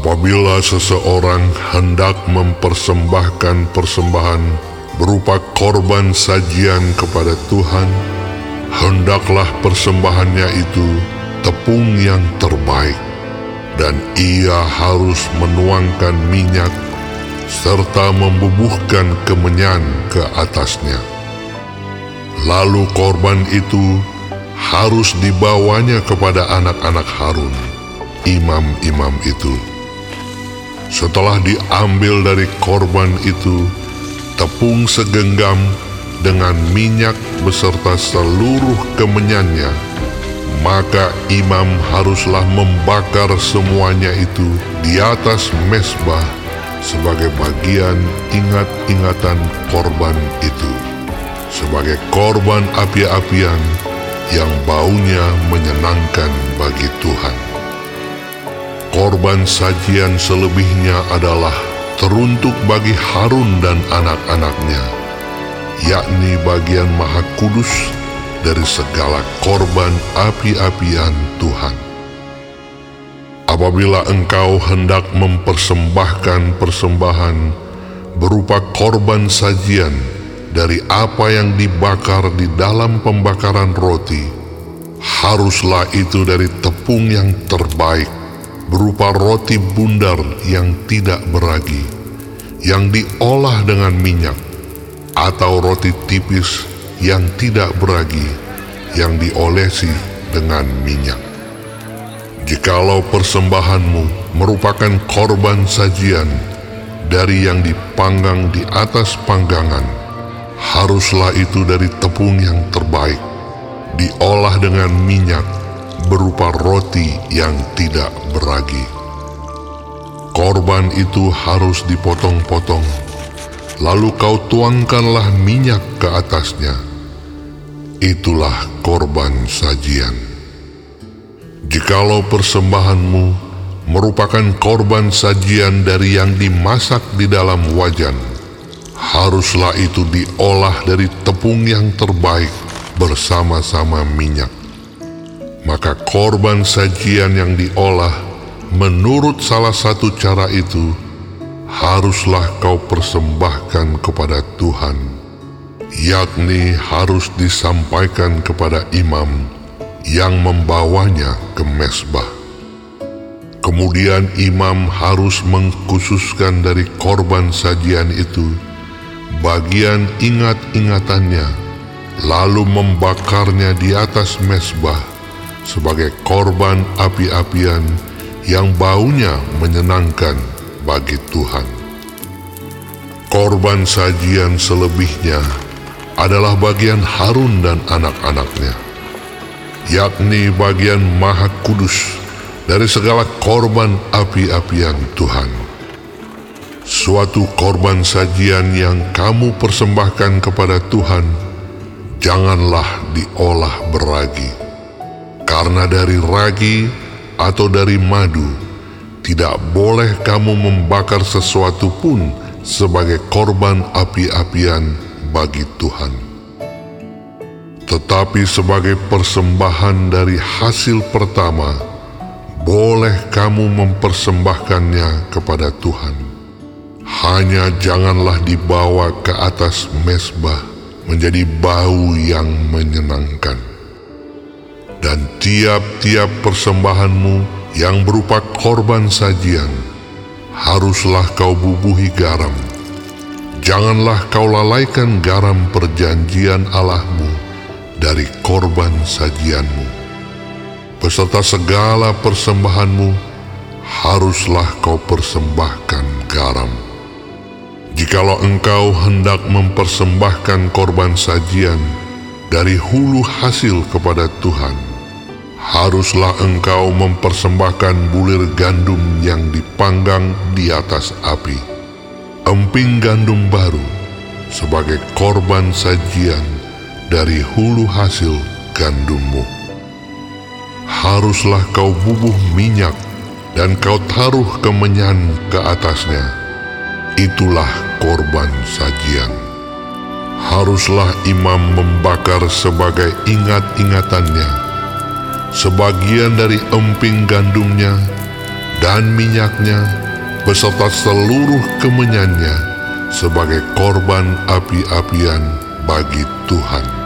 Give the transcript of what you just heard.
Apabila seseorang hendak mempersembahkan persembahan berupa korban sajian kepada Tuhan, hendaklah persembahannya itu tepung yang terbaik, dan ia harus menuangkan minyak serta membubuhkan kemenyan ke atasnya. Lalu korban itu harus dibawanya kepada anak-anak Harun, imam-imam itu. Setelah diambil dari korban itu, tepung segenggam dengan minyak beserta seluruh kemenyannya, maka imam haruslah membakar semuanya itu di atas mesbah sebagai bagian ingat-ingatan korban itu, sebagai korban api-apian yang baunya menyenangkan bagi Tuhan. Korban sajian selebihnya adalah teruntuk bagi Harun dan anak-anaknya, yakni bagian maha kudus dari segala korban api-apian Tuhan. Apabila engkau hendak mempersembahkan persembahan berupa korban sajian dari apa yang dibakar di dalam pembakaran roti, haruslah itu dari tepung yang terbaik berupa roti bundar yang tidak beragi, yang diolah dengan minyak, atau roti tipis yang tidak beragi, yang diolesi dengan minyak. Jikalau persembahanmu merupakan korban sajian dari yang dipanggang di atas panggangan, haruslah itu dari tepung yang terbaik, diolah dengan minyak, berupa roti yang tidak beragi. Korban itu harus dipotong-potong, lalu kau tuangkanlah minyak ke atasnya. Itulah korban sajian. Jikalau persembahanmu merupakan korban sajian dari yang dimasak di dalam wajan, haruslah itu diolah dari tepung yang terbaik bersama-sama minyak maka korban sajian yang diolah menurut salah satu cara itu haruslah kau persembahkan kepada Tuhan, yakni harus disampaikan kepada imam yang membawanya ke mesbah. Kemudian imam harus mengkhususkan dari korban sajian itu bagian ingat-ingatannya, lalu membakarnya di atas mesbah sebagai korban api-apian yang baunya menyenangkan bagi Tuhan. Korban sajian selebihnya adalah bagian Harun dan anak-anaknya, yakni bagian Maha Kudus dari segala korban api-apian Tuhan. Suatu korban sajian yang kamu persembahkan kepada Tuhan, janganlah diolah beragi karena dari ragi atau dari madu, tidak boleh kamu membakar sesuatu pun sebagai korban api-apian bagi Tuhan. Tetapi sebagai persembahan dari hasil pertama, boleh kamu mempersembahkannya kepada Tuhan. Hanya janganlah dibawa ke atas mesbah menjadi bau yang menyenangkan dan tiap-tiap persembahanmu yang berupa korban sajian, haruslah kau bubuhi garam. Janganlah kau lalaikan garam perjanjian Allahmu dari korban sajianmu. Beserta segala persembahanmu, haruslah kau persembahkan garam. Jikalau engkau hendak mempersembahkan korban sajian dari hulu hasil kepada Tuhan, haruslah engkau mempersembahkan bulir gandum yang dipanggang di atas api, emping gandum baru sebagai korban sajian dari hulu hasil gandummu. Haruslah kau bubuh minyak dan kau taruh kemenyan ke atasnya. Itulah korban sajian. Haruslah imam membakar sebagai ingat-ingatannya sebagian dari emping gandumnya dan minyaknya beserta seluruh kemenyannya sebagai korban api-apian bagi Tuhan.